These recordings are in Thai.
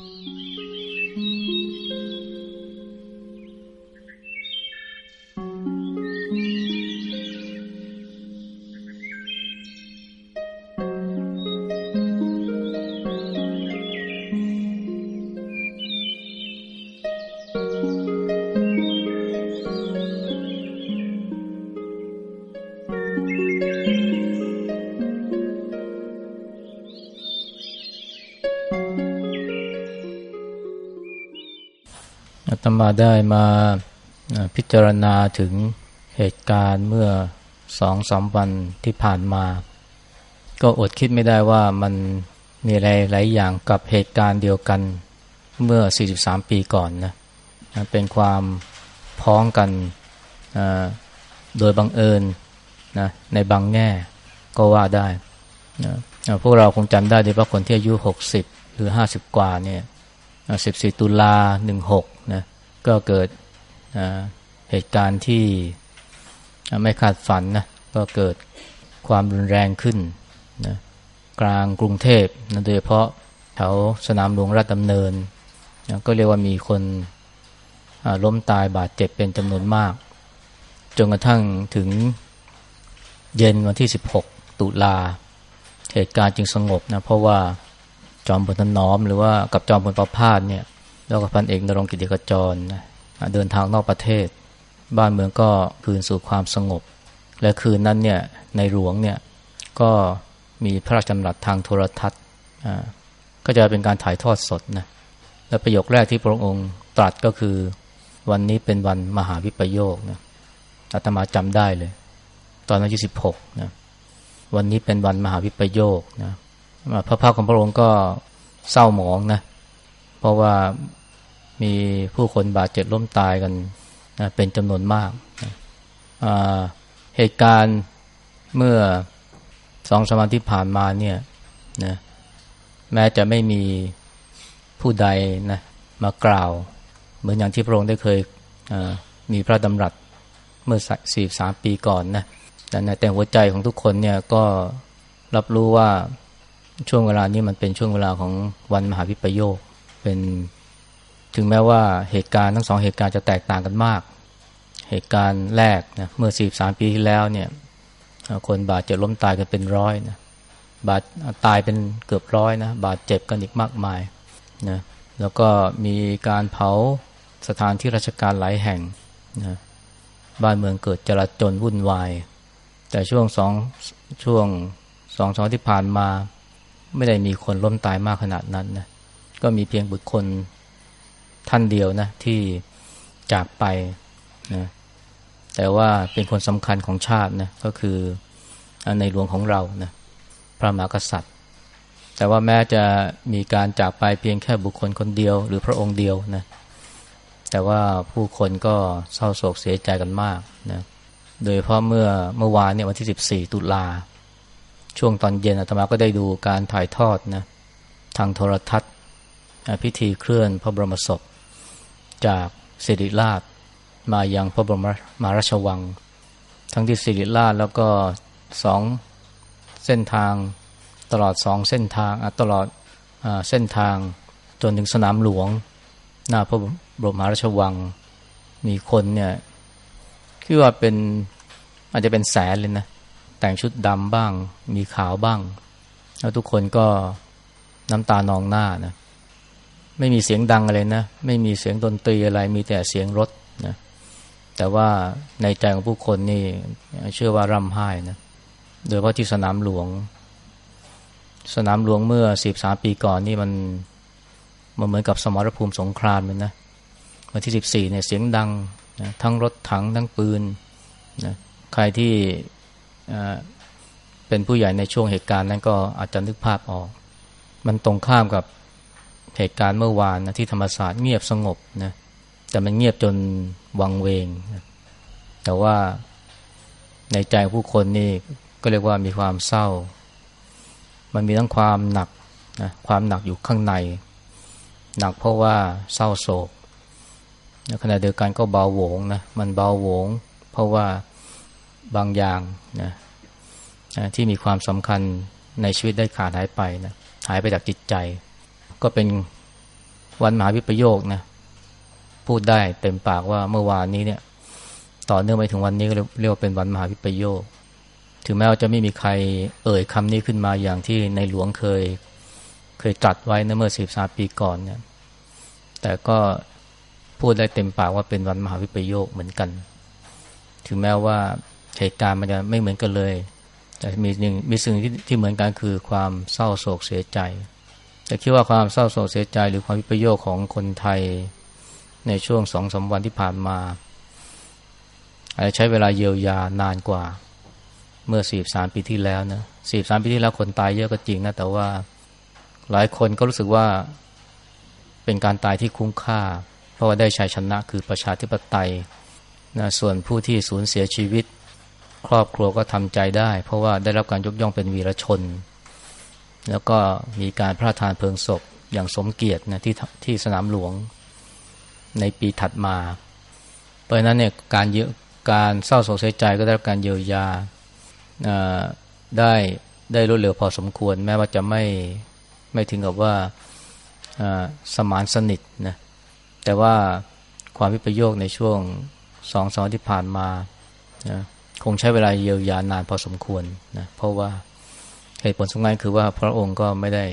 ต มาได้มาพิจารณาถึงเหตุการณ์เมื่อสองสามวันที่ผ่านมา ก็อดคิดไม่ได้ว่ามันมีอะไรหลายอย่างกับเหตุการณ์เดียวกันเมื่อ 43 ปีก่อนนะเป็นความพ้องกันโดยบังเอิญนะในบางแง่ก็ว่าได้นะพวกเราคงจำได้ดีว่าคนที่อายุ 60 หรือ 50 กว่าเนี่ย 14 ตุลา 16 ก็เกิดเหตุการณ์ที่ไม่คาดฝันนะก็เกิดความรุนแรงขึ้นนะกลางกรุงเทพนะโดยเฉพาะแถวสนามหลวงราชดำเนินนะก็เรียกว่ามีคนล้มตายบาดเจ็บเป็นจำนวนมาก จนกระทั่งถึงเย็นวันที่ 16 ตุลา เหตุการณ์จึงสงบนะเพราะว่าจอมพลถนอมหรือว่ากับจอมพลประพาสเนี่ย แล้วก็พันเอกนรงกิติกจรนะเดินทางนอกประเทศ บ้านเมืองก็คืนสู่ความสงบ และคืนนั้นเนี่ยในหลวงเนี่ยก็มีพระราชดำรัสทางโทรทัศน์ก็จะเป็นการถ่ายทอดสดนะและประโยคแรกที่พระองค์ตรัสก็คือวันนี้เป็นวันมหาวิปโยคนะอาตมาจำได้เลย ตอนอายุสิบหกนะวันนี้เป็นวันมหาวิปโยคนะพระภาคของพระองค์ก็เศร้าหมองนะ เพราะว่ามีผู้คนบาดเจ็บล้มตายกันนะเป็นจำนวนมากนะเหตุการณ์เมื่อสองสมาที่ผ่านมาเนี่ยนะแม้จะไม่มีผู้ใดนะมากล่าว เหมือนอย่างที่พระองค์ได้เคยมีพระดำรัสเมื่อสี่สามปีก่อนนะแต่ในแต่หัวใจของทุกคนเนี่ยก็รับรู้ว่าช่วงเวลานี้มันเป็นช่วงเวลาของวันมหาวิปโยค เป็นถึงแม้ว่าเหตุการณ์ทั้งสองเหตุการณ์จะแตกต่างกันมาก เหตุการณ์แรกนะเมื่อ 43 ปีที่แล้วเนี่ยคนบาดเจ็บล้มตายกันเป็นร้อยนะบาดตายเป็นเกือบร้อยนะบาดเจ็บกันอีกมากมายนะแล้วก็มีการเผาสถานที่ราชการหลายแห่งนะบ้านเมืองเกิดจลาจลวุ่นวาย แต่ช่วงสองช่วงสองสองที่ผ่านมา ไม่ได้มีคนล้มตายมากขนาดนั้นนะ ก็มีเพียงบุคคลท่านเดียวนะที่จากไปนะแต่ว่าเป็นคนสำคัญของชาตินะก็คือในหลวงของเรานะพระมหากษัตริย์ แต่ว่าแม้จะมีการจากไปเพียงแค่บุคคลคนเดียว หรือพระองค์เดียวนะแต่ว่าผู้คนก็เศร้าโศกเสียใจกันมากนะโดยเพราะเมื่อเมื่อวานเนี่ยวันที่ 14 ตุลา ช่วงตอนเย็นอาตมาก็ได้ดูการถ่ายทอดนะทางโทรทัศน์ พิธีเคลื่อนพระบรมศพ จากสิริราชมายังพระบรมมาราชวัง ทั้งที่สิริราชแล้วก็สองเส้นทางตลอดสองเส้นทางตลอดอเส้นทางจนถึงสนามหลวง หน้าพระบรมราชวัง มีคนเนี่ยคิดว่าเป็นอาจจะเป็นแสนเลยนะ แต่งชุดดำบ้าง มีขาวบ้าง แล้วทุกคนก็น้ำตานองหน้านะ ไม่มีเสียงดังอะไรนะ ไม่มีเสียงดนตรีอะไร มีแต่เสียงรถนะ แต่ว่าในใจของผู้คนนี่เชื่อว่าร่ำไห้นะ โดยเฉพาะที่สนามหลวง สนามหลวงเมื่อสิบสามปีก่อนนี่มันมันเหมือนกับสมรภูมิสงครามเลยนะ วันที่สิบสี่เนี่ยเสียงดังนะทั้งรถถังทั้งปืนนะ ใครที่เป็นผู้ใหญ่ในช่วงเหตุการณ์นั้นก็อาจจะนึกภาพออก มันตรงข้ามกับ เหตุการณ์เมื่อวานนะที่ธรรมศาสตร์เงียบสงบนะแต่มันเงียบจนวังเวงนะแต่ว่าในใจผู้คนนี่ก็เรียกว่ามีความเศร้า มันมีทั้งความหนักนะความหนักอยู่ข้างใน หนักเพราะว่าเศร้าโศกขณะเดียวกันก็เบาโหวงนะมันเบาโหวง เพราะว่าบางอย่างนะที่มีความสำคัญในชีวิตได้ขาดหายไปนะหายไปจากจิตใจ ก็เป็นวันมหาวิปโยคนะพูดได้เต็มปากว่าเมื่อวานนี้เนี่ย ต่อเนื่องไปถึงวันนี้ก็เรียกว่าเป็นวันมหาวิปโยค ถึงแม้ว่าจะไม่มีใครเอ่ยคำนี้ขึ้นมาอย่างที่ในหลวงเคย เคยจัดไว้ในเมื่อสิบสาปีก่อนเนี่ย แต่ก็พูดได้เต็มปากว่าเป็นวันมหาวิปโยคเหมือนกัน ถึงแม้ว่าเหตุการณ์มันจะไม่เหมือนกันเลย แต่มีหนึ่งมีสิ่งที่ที่เหมือนกันคือความเศร้าโศกเสียใจ แต่คิดว่าความเศร้าโศกเสียใจหรือความวิปโยคของคนไทยในช่วงสองสาวันที่ผ่านมาอาจจะใช้เวลาเยียวยานานกว่า เมื่อสี่สามปีที่แล้วนะสี่สามปีที่แล้วคนตายเยอะก็จริงนะแต่ว่าหลายคนก็รู้สึกว่าเป็นการตายที่คุ้มค่า เพราะว่าได้ชัยชนะคือประชาธิปไตยนะส่วนผู้ที่สูญเสียชีวิต ครอบครัวก็ทำใจได้ เพราะว่าได้รับการยกย่องเป็นวีรชน แล้วก็มีการพระราชทานเพลิงศพอย่างสมเกียรตินะที่ที่สนามหลวงในปีถัดมา เพราะนั้นเนี่ยการเยอะการเศร้าโศกเสียใจก็ได้รับการเยียวยาได้ได้รวดเร็วพอสมควร แม้ว่าจะไม่ไม่ถึงกับว่าสมานสนิทนะแต่ว่าความวิปโยคในช่วงสองสองที่ผ่านมานะคงใช้เวลาเยียวยานานพอสมควรนะเพราะว่า เหตุผลสำคัญคือว่าพระองค์ก็ไม่ได้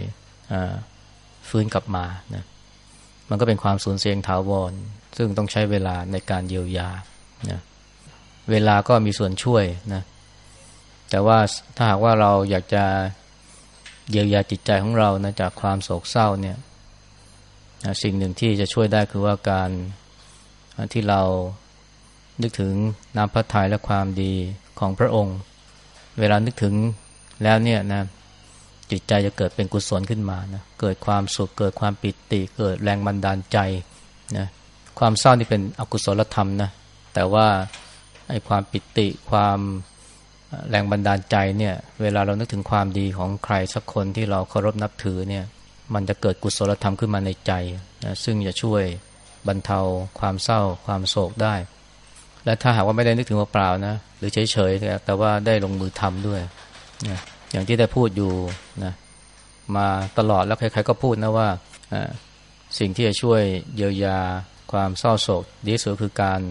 ฟื้นกลับมานะมันก็เป็นความสูญเสียงถาวร ซึ่งต้องใช้เวลาในการเยียวยานะเวลาก็มีส่วนช่วยนะแต่ว่าถ้าหากว่าเราอยากจะเยียวยาจิตใจของเรานะจากความโศกเศร้าเนี่ยนะสิ่งหนึ่งที่จะช่วยได้คือว่าการที่เรานึกถึงน้ำพระทัยและความดีของพระองค์ เวลานึกถึง แล้วเนี่ยนะจิตใจจะเกิดเป็นกุศลขึ้นมานะเกิดความสุขเกิดความปิติ เกิดแรงบันดาลใจนะความเศร้านี่เป็นอกุศลธรรมนะแต่ว่าไอ้ความปิติความแรงบันดาลใจเนี่ยเวลาเรานึกถึงความดีของใครสักคนที่เราเคารพนับถือเนี่ยมันจะเกิดกุศลธรรมขึ้นมาในใจนะซึ่งจะช่วยบรรเทาความเศร้าความโศกได้ และถ้าหากว่าไม่ได้นึกถึงว่าเปล่านะหรือเฉยๆแต่ว่าได้ลงมือทำด้วย นะอย่างที่ได้พูดอยู่นะมาตลอดแล้วใครๆก็พูดนะว่าสิ่งที่จะช่วยเยียวยาความเศร้าโศกดีสุดคือการ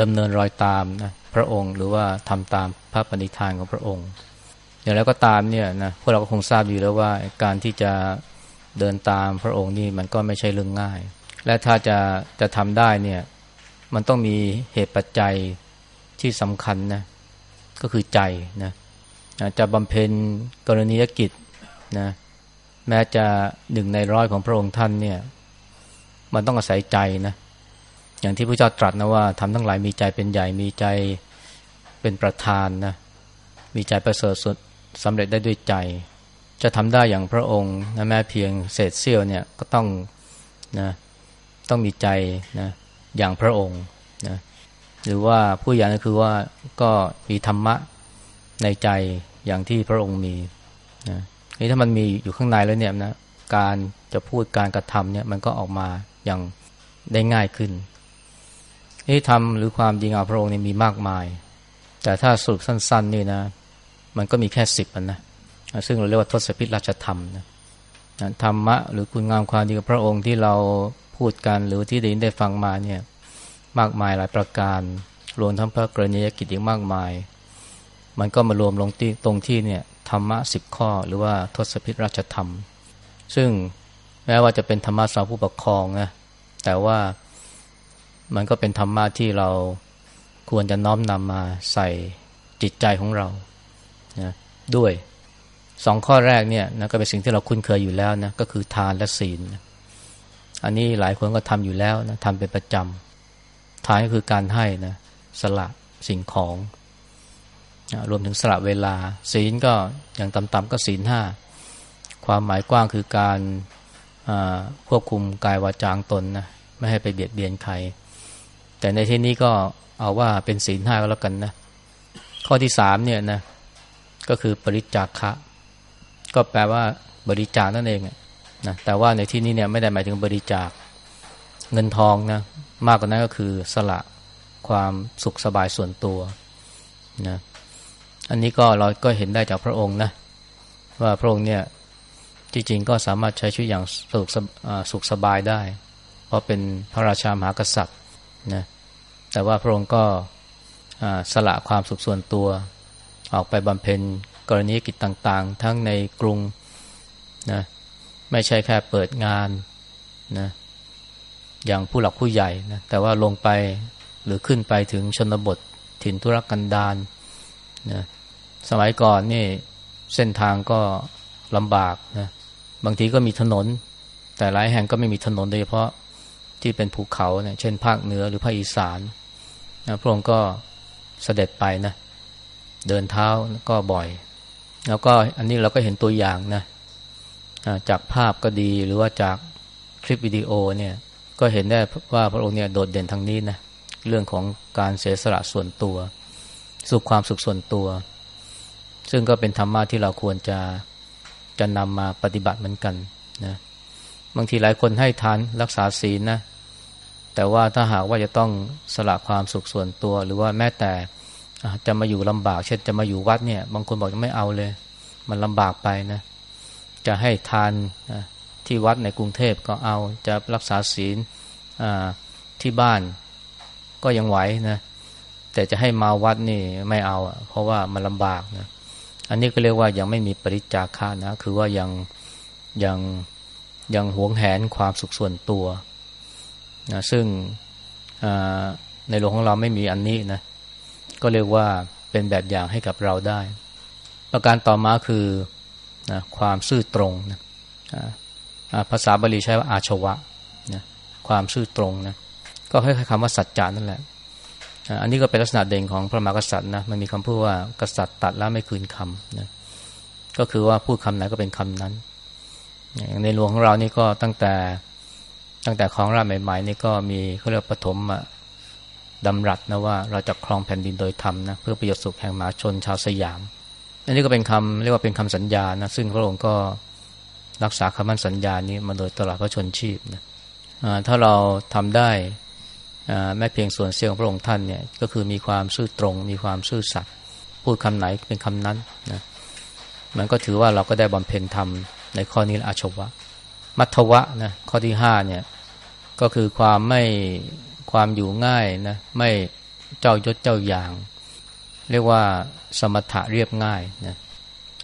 ดำเนินรอยตามนะพระองค์ หรือว่าทำตามพระปณิธานของพระองค์ อย่างแล้วก็ตามเนี่ยนะพวกเราก็คงทราบอยู่แล้วว่าการที่จะเดินตามพระองค์นี่มันก็ไม่ใช่เรื่องง่าย และถ้าจะจะทำได้เนี่ยมันต้องมีเหตุปัจจัยที่สำคัญนะ ก็คือใจนะจะบำเพ็ญกรณียกิจนะแม้จะหนึ่งในร้อยของพระองค์ท่านเนี่ย มันต้องอาศัยใจนะอย่างที่พระเจ้าตรัสนะว่าทำทั้งหลายมีใจเป็นใหญ่มีใจเป็นประธานนะมีใจประเสริฐสุดสำเร็จได้ด้วยใจ จะทำได้อย่างพระองค์นะแม้เพียงเศษเสี้ยวเนี่ยก็ต้องนะต้องมีใจนะอย่างพระองค์นะ หรือว่าผู้อย่างก็คือว่าก็มีธรรมะในใจอย่างที่พระองค์มีนะนี่ถ้ามันมีอยู่ข้างในแล้วเนี่ยนะการจะพูดการกระทำเนี่ยมันก็ออกมาอย่างได้ง่ายขึ้นนี่ทำหรือความดีงามพระองค์นี่มีมากมาย แต่ถ้าสรุปสั้น ๆ นี่นะ มันก็มีแค่สิบนะ ซึ่งเราเรียกว่าทศพิธราชธรรมนะธรรมะหรือคุณงามความดีของพระองค์ที่เราพูดกันหรือที่ได้ยินได้ฟังมาเนี่ย มากมายหลายประการ รวมทั้งพระกรณียกิจอีกมากมาย มันก็มารวมลงที่ตรงที่เนี่ยธรรมะสิบข้อหรือว่าทศพิธราชธรรม ซึ่งแม้ว่าจะเป็นธรรมะสำหรับผู้ปกครองนะแต่ว่ามันก็เป็นธรรมะที่เราควรจะน้อมนำมาใส่จิตใจของเรานะด้วยสองข้อแรกเนี่ยนะก็เป็นสิ่งที่เราคุ้นเคยอยู่แล้วนะก็คือทานและศีล อันนี้หลายคนก็ทำอยู่แล้วนะทำเป็นประจำ ท้านก็คือการให้นะสละสิ่งของนะรวมถึงสละเวลา ศีลก็อย่างต่ำๆก็ศีลห้าความหมายกว้างคือการควบคุมกายวาจางตนนะไม่ให้ไปเบียดเบียนใคร แต่ในที่นี้ก็เอาว่าเป็นศีลห้าก็แล้วกันนะข้อที่สามเนี่ยนะก็คือปริจาคะ ก็แปลว่าบริจาคนั่นเองนะแต่ว่าในที่นี้เนี่ยไม่ได้หมายถึงบริจาค เงินทองนะมากกว่านั้นก็คือสละความสุขสบายส่วนตัวนะอันนี้ก็เราก็เห็นได้จากพระองค์นะว่าพระองค์เนี่ยจที่จริงก็สามารถใช้ชีวิตอย่างสุขสุขสบายได้ เพราะเป็นพระราชามหากษัตริย์นะแต่ว่าพระองค์ก็สละความสุขส่วนตัว ออกไปบำเพ็ญกรณีกิจต่างๆ ทั้งในกรุงนะไม่ใช่แค่เปิดงานนะ อย่างผู้หลักผู้ใหญ่นะแต่ว่าลงไปหรือขึ้นไปถึงชนบทถิ่นทุรกันดารนะสมัยก่อนนี่เส้นทางก็ลำบากนะบางทีก็มีถนน แต่หลายแห่งก็ไม่มีถนนโดยเฉพาะที่เป็นภูเขาเนี่ยเช่นภาคเหนือหรือภาคอีสานนะพระองค์ก็เสด็จไปนะเดินเท้าก็บ่อย แล้วก็อันนี้เราก็เห็นตัวอย่างนะจากภาพก็ดีหรือว่าจากคลิปวิดีโอเนี่ย ก็เห็นได้ว่าพระองค์เนี่ยโดดเด่นทางนี้นะเรื่องของการเสียสละส่วนตัว สุขความสุขส่วนตัว ซึ่งก็เป็นธรรมะที่เราควรจะจะนำมาปฏิบัติเหมือนกันนะบางทีหลายคนให้ทานรักษาศีลนะแต่ว่าถ้าหากว่าจะต้องสละความสุขส่วนตัว หรือว่าแม้แต่จะมาอยู่ลำบาก เช่นจะมาอยู่วัดเนี่ย บางคนบอกจะไม่เอาเลย มันลำบากไปนะ จะให้ทานนะ ที่วัดในกรุงเทพก็เอา จะรักษาศีลที่บ้านก็ยังไหวนะแต่จะให้มาวัดนี่ไม่เอา เพราะว่ามันลำบากนะอันนี้ก็เรียกว่ายังไม่มีปริจาคานะ คือว่ายังยังยังหวงแหนความสุขส่วนตัวนะซึ่งในหลวงของเราไม่มีอันนี้นะก็เรียกว่าเป็นแบบอย่างให้กับเราได้ ประการต่อมาคือนะความซื่อตรงนะ ภาษาบาลีใช้ว่าอาชวะนะความซื่อตรงนะก็คล้ายๆคำว่าสัจจานั่นแหละอันนี้ก็เป็นลักษณะเด่นของพระมหากษัตริย์นะมันมีคำพูดว่ากษัตริย์ตัดแล้วไม่คืนคำนะก็คือว่าพูดคำไหนก็เป็นคำนั้น อย่างในหลวงของเรานี่ก็ตั้งแต่ตั้งแต่ครองราชใหม่ๆนี่ก็มีเขาเรียกปฐมดำรัสนะว่าเราจะครองแผ่นดินโดยธรรมนะเพื่อประโยชน์สุขแห่งมหาชนชาวสยาม อันนี้ก็เป็นคำเรียกว่าเป็นคำสัญญานะซึ่งพระองค์ก็ รักษาคำมั่นสัญญานี้มาโดยตลอดพระชนชีพนะถ้าเราทำได้แม้เพียงส่วนเสี้ยวของพระองค์ท่านเนี่ยก็คือมีความซื่อตรง มีความซื่อสัตย์พูดคำไหนเป็นคำนั้นนะมันก็ถือว่าเราก็ได้บำเพ็ญธรรมในข้อนี้อาชวะ มัทวะนะข้อที่ห้าเนี่ยก็คือความไม่ความอยู่ง่ายนะไม่เจ้ายศเจ้าอย่าง เรียกว่าสมถะเรียบง่ายนะ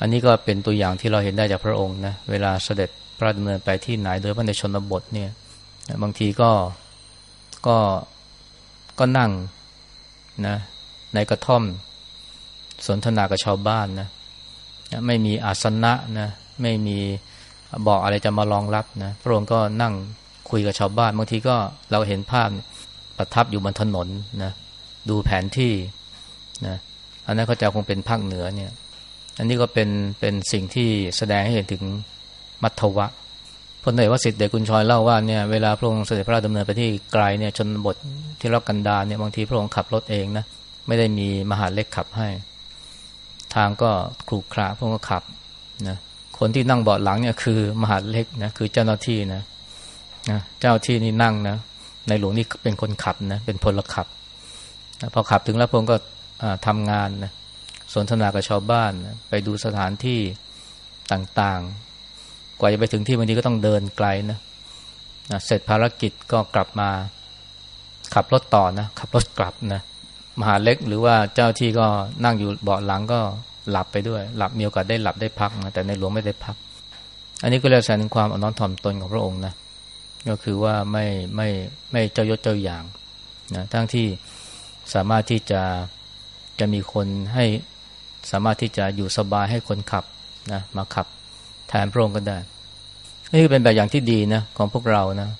อันนี้ก็เป็นตัวอย่างที่เราเห็นได้จากพระองค์นะเวลาเสด็จพระดำเนินไปที่ไหนโดยพระในชนบทเนี่ยบางทีก็ก็ก็นั่งนะในกระท่อมสนทนากับชาวบ้านนะไม่มีอาสนะนะไม่มีบอกอะไรจะมารองรับนะพระองค์ก็นั่งคุยกับชาวบ้านบางทีก็เราเห็นภาพประทับอยู่บนถนนนะดูแผนที่นะอันนั้นเขาจะคงเป็นภาคเหนือเนี่ย อันนี้ก็เป็นเป็นสิ่งที่แสดงให้เห็นถึงมัทวะพลเอกวสิทธิ์เดชกุญชอยเล่าว่าเนี่ยเวลาพระองค์เสด็จพระราชดำเนินไปที่ไกลเนี่ยชนบทที่รอกกันดารเนี่ยบางทีพระองค์ขับรถเองนะไม่ได้มีมหาเล็กขับให้ ทางก็ครุขระพระองค์ก็ขับนะคนที่นั่งเบาะหลังเนี่ยคือมหาเล็กนะคือเจ้าหน้าที่นะนะเจ้าที่นี่นั่งนะในหลวงนี่เป็นคนขับนะเป็นพลขับนะพอขับถึงแล้วพระองค์ก็ทำงานนะ สนทนากับชาวบ้าน ไปดูสถานที่ต่างๆ กว่าจะไปถึงที่บางทีก็ต้องเดินไกลนะเสร็จภารกิจก็กลับมาขับรถต่อนะขับรถกลับนะมหาเล็กหรือว่าเจ้าที่ก็นั่งอยู่เบาะหลังก็หลับไปด้วย หลับมีโอกาสได้หลับได้พักนะแต่ในหลวงไม่ได้พัก อันนี้ก็เรียกแสดงความอ่อนน้อมถ่อมตนของพระองค์นะก็คือว่าไม่ไม่ไม่เจ้ายศเจ้าอย่างนะทั้งที่สามารถที่จะจะมีคนให้ สามารถที่จะอยู่สบายให้คนขับนะมาขับแทนพระองค์ก็ได้ นี่เป็นแบบอย่างที่ดีนะของพวกเรานะ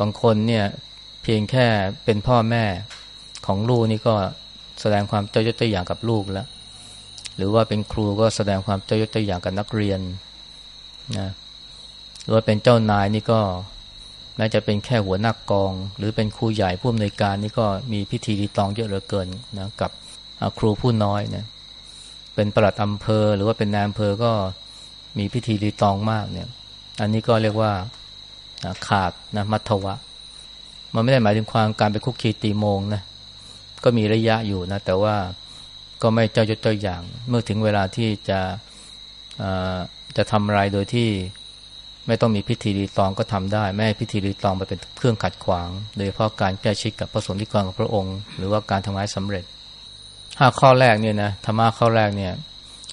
บางคนเนี่ยเพียงแค่เป็นพ่อแม่ของลูกนี่ก็แสดงความเจ้ายศเจ้าอย่างกับลูกแล้ว หรือว่าเป็นครูก็แสดงความเจ้ายศเจ้าอย่างกับนักเรียนนะหรือว่าเป็นเจ้านายนี่ก็แม้จะเป็นแค่หัวหน้ากกอง หรือเป็นครูใหญ่ผู้อำนวยการนี่ก็มีพิธีรีตองเยอะเหลือเกินนะกับครูผู้น้อยเนี่ย เป็นประหลัดอำเภอ หรือว่าเป็นนายอำเภอก็มีพิธีรีตองมากเนี่ย อันนี้ก็เรียกว่าขาดนะมัทวะ มันไม่ได้หมายถึงความการไปคุกคีตีโมงนะก็มีระยะอยู่นะ แต่ว่าก็ไม่เจ้ายศเจ้าอย่าง เมื่อถึงเวลาที่จะจะทำอะไรโดยที่ไม่ต้องมีพิธีรีตองก็ทำได้ ไม่ให้พิธีรีตองไปเป็นเครื่องขัดขวาง โดยเฉพาะการแก้ชิดกับพระสงฆ์ที่กรของพระองค์ หรือว่าการทำงานสำเร็จ ห้าข้อแรกเนี่ยนะธรรมะข้อแรกเนี่ย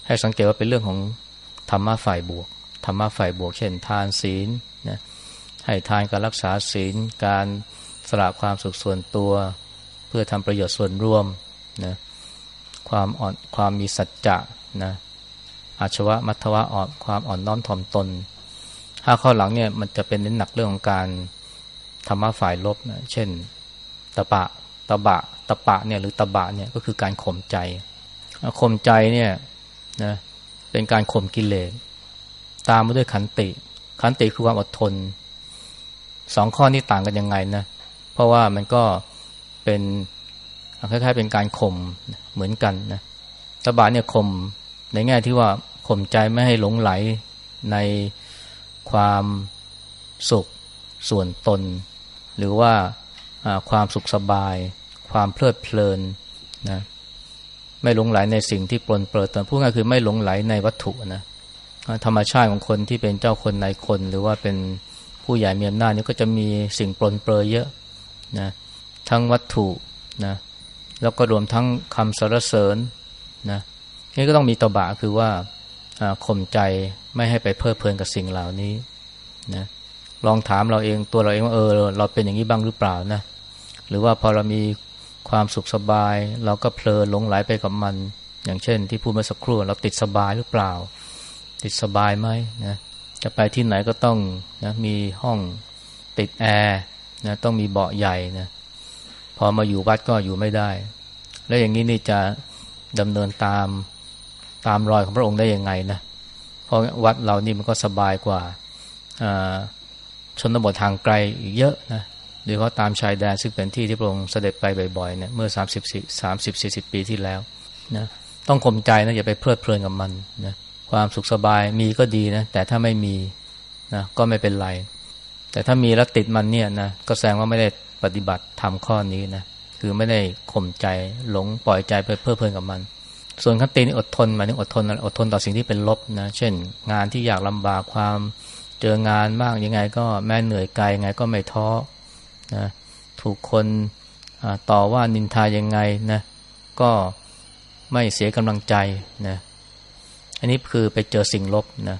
ให้สังเกตว่าเป็นเรื่องของธรรมะฝ่ายบวกธรรมะฝ่ายบวก เช่น ทานศีลนะให้ทานการรักษาศีล การสละความสุขส่วนตัว เพื่อทำประโยชน์ส่วนร่วมนะความอ่อนความมีสัจจะนะอาชวะมัทวะอ่อนความอ่อนน้อมถ่อมตนห้าข้อหลังเนี่ยมันจะเป็นเน้นหนักเรื่องของการธรรมะฝ่ายลบนะเช่นตะปะตะบะ ตะปะเนี่ยหรือตะบะเนี่ยก็คือการข่มใจข่มใจเนี่ยนะเป็นการข่มกิเลสตามมาด้วยขันติ ขันติคือความอดทนสองข้อนี้ต่างกันยังไงนะเพราะว่ามันก็เป็นคล้ายๆเป็นการข่มเหมือนกันนะตบะเนี่ยข่มในแง่ที่ว่าข่มใจไม่ให้หลงไหลในความสุขส่วนตน หรือว่าความสุขสบาย ความเพลิดเพลินนะไม่หลงไหลในสิ่งที่ปลนเปลือยตนพูดง่ายคือไม่หลงไหลในวัตถุนะธรรมชาติของคนที่เป็นเจ้าคนนายคน หรือว่าเป็นผู้ใหญ่มีอำนาจนี่ก็จะมีสิ่งปลนเปลือยเยอะนะทั้งวัตถุนะแล้วก็รวมทั้งคำสรรเสริญนะนี่ก็ต้องมีตบะคือว่าข่มใจไม่ให้ไปเพลิดเพลินกับสิ่งเหล่านี้นะลองถามเราเองตัวเราเองว่าเออเราเป็นอย่างนี้บ้างหรือเปล่านะหรือว่าพอเรามี ความสุขสบาย เราก็เพลินหลงไหลไปกับมัน อย่างเช่น ที่พูดเมื่อสักครู่เราติดสบายหรือเปล่า ติดสบายไหมนะจะไปที่ไหนก็ต้องนะมีห้องติดแอร์นะต้องมีเบาะใหญ่นะพอมาอยู่วัดก็อยู่ไม่ได้ แล้วอย่างนี้นี่จะดำเนินตามตามรอยของพระองค์ได้ยังไงนะเพราะวัดเรานี่มันก็สบายกว่าชนบททางไกลอีกเยอะนะ ดยเฉพาะตามชายแดนซึ่งเป็นที่ที่พระองค์เสด็จไปบ่อยๆเนี่ยเมื่อ 30 30 40 ปีที่แล้วนะต้องข่มใจนะอย่าไปเพลิดเพลินกับมันนะความสุขสบายมีก็ดีนะแต่ถ้าไม่มีนะก็ไม่เป็นไร แต่ถ้ามีแล้วติดมันเนี่ยนะก็แสดงว่าไม่ได้ปฏิบัติทำข้อนี้นะคือไม่ได้ข่มใจหลงปล่อยใจไปเพลิดเพลินกับมัน ส่วนขันตินี่อดทนหมายถึงอดทนอดทนต่อสิ่งที่เป็นลบนะเช่น งานที่อยากลำบากความเจองานมากยังไง ก็แม้เหนื่อยกายยังไงก็ไม่ท้อ นะถูกคนต่อว่านินทายังไงนะก็ไม่เสียกำลังใจนะอันนี้คือไปเจอสิ่งลบนะ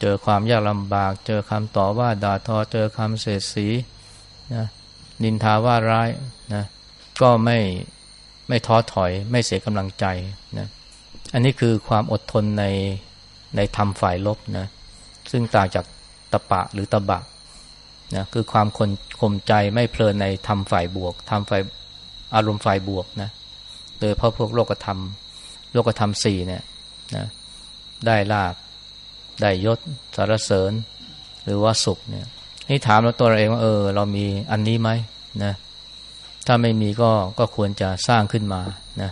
เจอความยากลำบาก เจอคำต่อว่าด่าทอ เจอคำเสียสีนะนินทาว่าร้ายนะก็ไม่ไม่ท้อถอย ไม่เสียกำลังใจนะอันนี้คือความอดทนในในธรรมฝ่ายลบนะซึ่งต่างจากตะปะหรือตะบะ นะคือความคนข่มใจไม่เพลินในธรรมฝ่ายบวกธรรมฝ่ายอารมณ์ฝ่ายบวกนะโดยเพราะพวกโลกธรรม โลกธรรมสี่เนี่ยนะได้ลาบได้ยศสารเสริญ หรือว่าสุขเนี่ยนี่ถามเราตัวเราเองว่าเออ เรามีอันนี้ไหมนะถ้าไม่มีก็ก็ควรจะสร้างขึ้นมานะ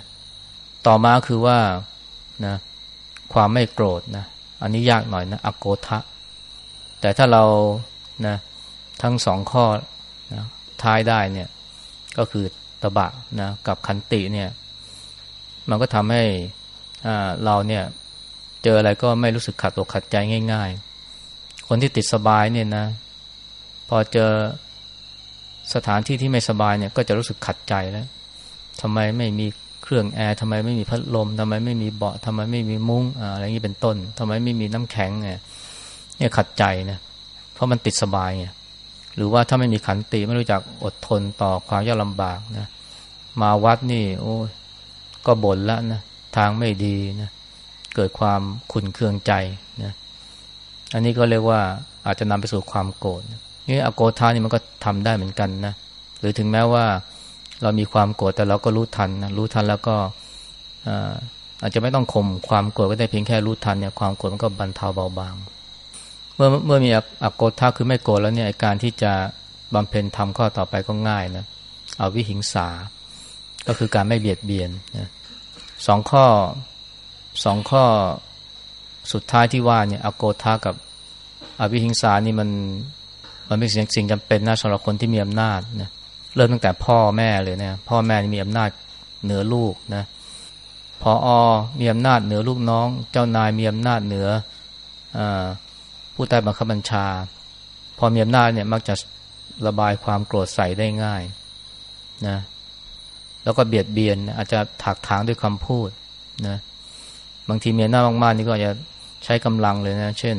ต่อมาคือว่านะความไม่โกรธนะอันนี้ยากหน่อยนะอโกทะ แต่ถ้าเรานะ ทั้งสองข้อนะท้ายได้เนี่ยก็คือตบะนะกับขันติเนี่ย มันก็ทำให้เราเนี่ย เจออะไรก็ไม่รู้สึกขัดอกขัดใจง่าย ๆ คนที่ติดสบายเนี่ยนะ พอเจอสถานที่ที่ไม่สบายเนี่ย ก็จะรู้สึกขัดใจแล้วทำไมไม่มีเครื่องแอร์ทำไมไม่มีพัดลมทำไมไม่มีเบาะทำไมไม่มีมุ้งอะไรอย่างนี้เป็นต้นทำไมไม่มีน้ำแข็งเนี่ยเนี่ยขัดใจนะเพราะมันติดสบายไง หรือว่าถ้าไม่มีขันติไม่รู้จักอดทนต่อความยากลำบากนะ มาวัดนี่ โอ้ก็บ่นแล้วนะทางไม่ดีนะเกิดความขุนเคืองใจนะอันนี้ก็เรียกว่าอาจจะนำไปสู่ความโกรธนี่อโกธานี่มันก็ทำได้เหมือนกันนะหรือถึงแม้ว่าเรามีความโกรธแต่เราก็รู้ทันนะรู้ทันแล้วก็อาจจะไม่ต้องข่มความโกรธก็ได้เพียงแค่รู้ทันเนี่ยความโกรธมันก็บรรเทาเบาบาง เมื่อเมื่อมีอโกธาคือไม่โกรธแล้วเนี่ยการที่จะบำเพ็ญทำข้อต่อไปก็ง่ายนะเอาวิหิงสา ก็คือการไม่เบียดเบียนนะสองข้อสองข้อสุดท้ายที่ว่าเนี่ยอโกธากับอวิหิงสานี่มันมันเป็นสิ่งสิ่งจำเป็นนะสำหรับคนที่มีอำนาจนะเริ่มตั้งแต่พ่อแม่เลยเนี่ยพ่อแม่มีอำนาจเหนือลูกนะพออมีอำนาจเหนือลูกน้อง เจ้านายมีอำนาจเหนืออ ผู้ใต้บังคับบัญชา พอมีอำนาจเนี่ยมักจะระบายความโกรธใส่ได้ง่ายนะแล้วก็เบียดเบียนอาจจะถักถางด้วยคำพูดนะบางทีมีหน้ามากๆนี่ก็อาจจะใช้กำลังเลยนะ เช่น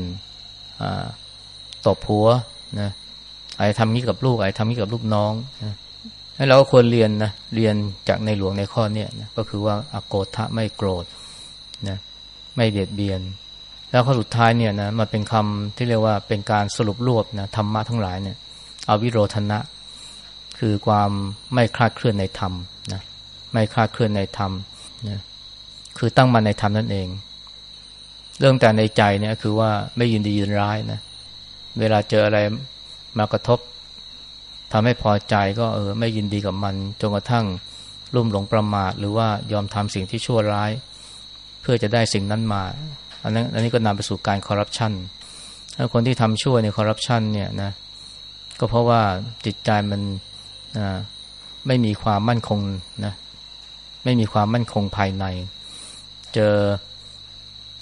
ตบหัวนะไอาจจะทำนี้กับลูกไอาจจะทำนี้กับลูกน้องนะให้เราก็ควรเรียนนะเรียนจากในหลวงในข้อนี้นะก็คือว่าอโกทะไม่โกรธนะไม่เบียดเบียน แล้วข้อสุดท้ายเนี่ยนะมันเป็นคำที่เรียกว่าเป็นการสรุปรวบนะธรรมะทั้งหลายเนี่ยอวิโรธนะ คือความไม่คลาดเคลื่อนในธรรมนะไม่คลาดเคลื่อนในธรรมนะคือตั้งมันในธรรมนั่นเอง เรื่องแต่ในใจเนี่ยคือว่าไม่ยินดียินร้ายนะเวลาเจออะไรมากระทบทำให้พอใจก็เออไม่ยินดีกับมันจนกระทั่งรุ่มหลงประมาท หรือว่ายอมทำสิ่งที่ชั่วร้าย เพื่อจะได้สิ่งนั้นมา อันนั้นอันนี้ก็นำไปสู่การคอร์รัปชันถ้าคนที่ทำชั่วในคอร์รัปชันเนี่ยนะก็เพราะว่าจิตใจมันไม่มีความมั่นคงนะไม่มีความมั่นคงภายใน เจอ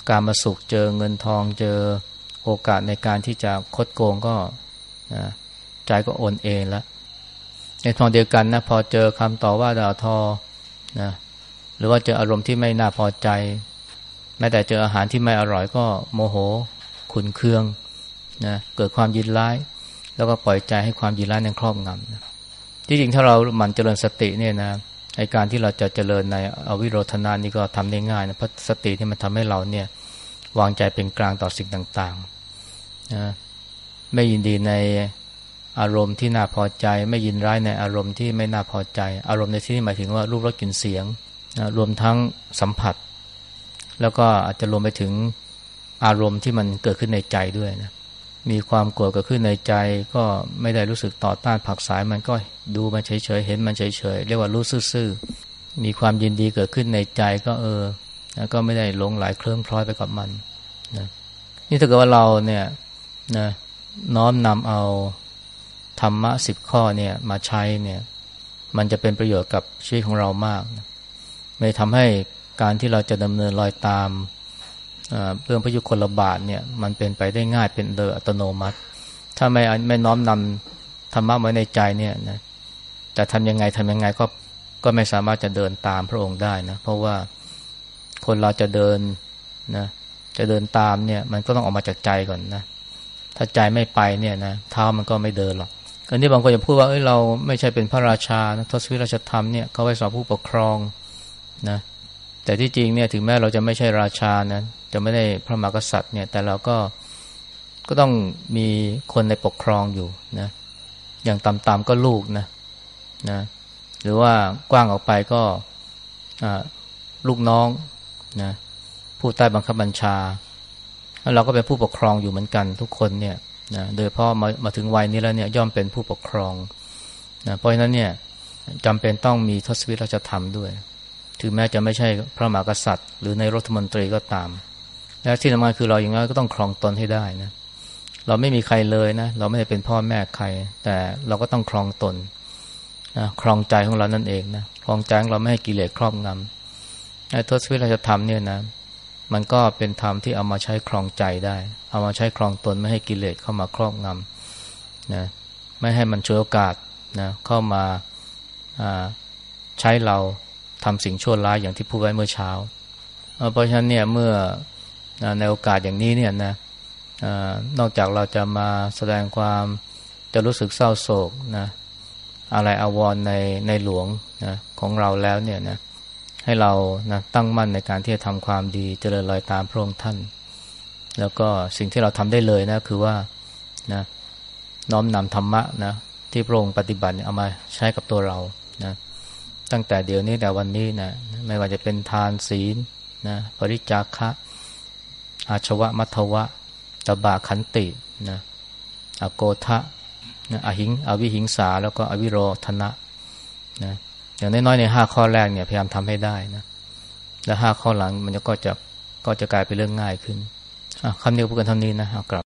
การมาสุข เจอเงินทอง เจอโอกาสในการที่จะคดโกงก็นะใจก็โอนเองแล้วในทางเดียวกันนะพอเจอคำต่อว่าด่าทอนะหรือว่าเจออารมณ์ที่ไม่น่าพอใจ แม้แต่เจออาหารที่ไม่อร่อยก็โมโห ขุนเคืองนะเกิดความยินร้าย แล้วก็ปล่อยใจให้ความยินร้ายนั้นครอบงำนะที่จริงถ้าเราหมั่นเจริญสติเนี่ยนะในการที่เราจะเจริญในอวิโรธนานี่ก็ทำได้ง่ายนะเพราะสติที่มันทำให้เราเนี่ยวางใจเป็นกลางต่อสิ่งต่างๆนะไม่ยินดีในอารมณ์ที่น่าพอใจ ไม่ยินร้ายในอารมณ์ที่ไม่น่าพอใจ อารมณ์ในที่นี้หมายถึงว่ารูปรสกลิ่นเสียงนะรวมทั้งสัมผัส แล้วก็อาจจะรวมไปถึงอารมณ์ที่มันเกิดขึ้นในใจด้วยนะมีความกลัวเกิดขึ้นในใจก็ไม่ได้รู้สึกต่อต้านผักสายมันก็ดูมันเฉยๆเห็นมันเฉยๆเรียกว่ารู้ซื่อๆมีความยินดีเกิดขึ้นในใจก็เออแล้วก็ไม่ได้หลงไหลเคลิ้มพลอยไปกับมันนะนี่ถ้าเกิดว่าเราเนี่ยนะน้อมนำเอาธรรมะสิบข้อเนี่ยมาใช้เนี่ย มันจะเป็นประโยชน์กับชีวิตของเรามากนะไม่ทำให้ การที่เราจะดำเนินรอยตามเรื่องพยุคลบาทเนี่ยมันเป็นไปได้ง่ายเป็นโดยอัตโนมัติ ถ้าไม่ไม่น้อมนำธรรมะไว้ในใจเนี่ยนะแต่ทำยังไงทำยังไงก็ก็ไม่สามารถจะเดินตามพระองค์ได้นะเพราะว่าคนเราจะเดินนะจะเดินตามเนี่ยมันก็ต้องออกมาจากใจก่อนนะถ้าใจไม่ไปเนี่ยนะเท้ามันก็ไม่เดินหรอกอันนี้บางคนจะพูดว่าเอ้ยเราไม่ใช่เป็นพระราชานะทศวิราชธรรมเนี่ยเขาไว้สอนผู้ปกครองนะ แต่ที่จริงเนี่ยถึงแม้เราจะไม่ใช่ราชานะจะไม่ได้พระมหากษัตริย์เนี่ย แต่เราก็ก็ต้องมีคนในปกครองอยู่นะอย่างต่ำๆก็ลูกนะนะหรือว่ากว้างออกไปก็ลูกน้องนะผู้ใต้บังคับบัญชาแล้วเราก็เป็นผู้ปกครองอยู่เหมือนกันทุกคนเนี่ยนะโดยพราะมามาถึงวัยนี้แล้วเนี่ยย่อมเป็นผู้ปกครองนะเพราะฉะนั้นเนี่ยจำเป็นต้องมีทศวิราชธรรมด้วย ถึงแม้จะไม่ใช่พระมหากษัตริย์ หรือในรัฐมนตรีก็ตาม และที่สำคัญคือเราอย่างน้อยก็ต้องครองตนให้ได้นะเราไม่มีใครเลยนะเราไม่ได้เป็นพ่อแม่ใคร แต่เราก็ต้องครองตนนะครองใจของเรานั่นเองนะครองใจของเราไม่ให้กิเลสครอบงำไอ้ทศวิราชธรรมเนี่ยนะมันก็เป็นธรรมที่เอามาใช้ครองใจได้ เอามาใช้ครองตนไม่ให้กิเลสเข้ามาครอบงำนะไม่ให้มันช่วยโอกาสนะเข้ามาใช้เรา ทำสิ่งชั่วร้ายอย่างที่พูดไว้เมื่อเช้า เพราะฉะนั้นเนี่ยเมื่อในโอกาสอย่างนี้เนี่ยนะนอกจากเราจะมาแสดงความจะรู้สึกเศร้าโศกนะอะไรอาวรในในหลวงนะของเราแล้วเนี่ยนะให้เรานะตั้งมั่นในการที่จะทำความดีเจริญรอยตามพระองค์ท่าน แล้วก็สิ่งที่เราทำได้เลยนะคือว่านะน้อมนำธรรมะนะที่พระองค์ปฏิบัติเอามาใช้กับตัวเรานะ ตั้งแต่เดี๋ยวนี้แต่วันนี้นะไม่ว่าจะเป็นทานศีลนะปริจาคะอาชวะมัทวะตบะขันตินะอโกทะนะอหิง อวิหิงสา แล้วก็อวิโรธนะนะอย่างน้อยๆในห้าข้อแรกเนี่ยพยายามทำให้ได้นะและห้าข้อหลังมันก็จะก็จะกลายเป็นเรื่องง่ายขึ้นคำนี้พูดกันเท่านี้นะกลับ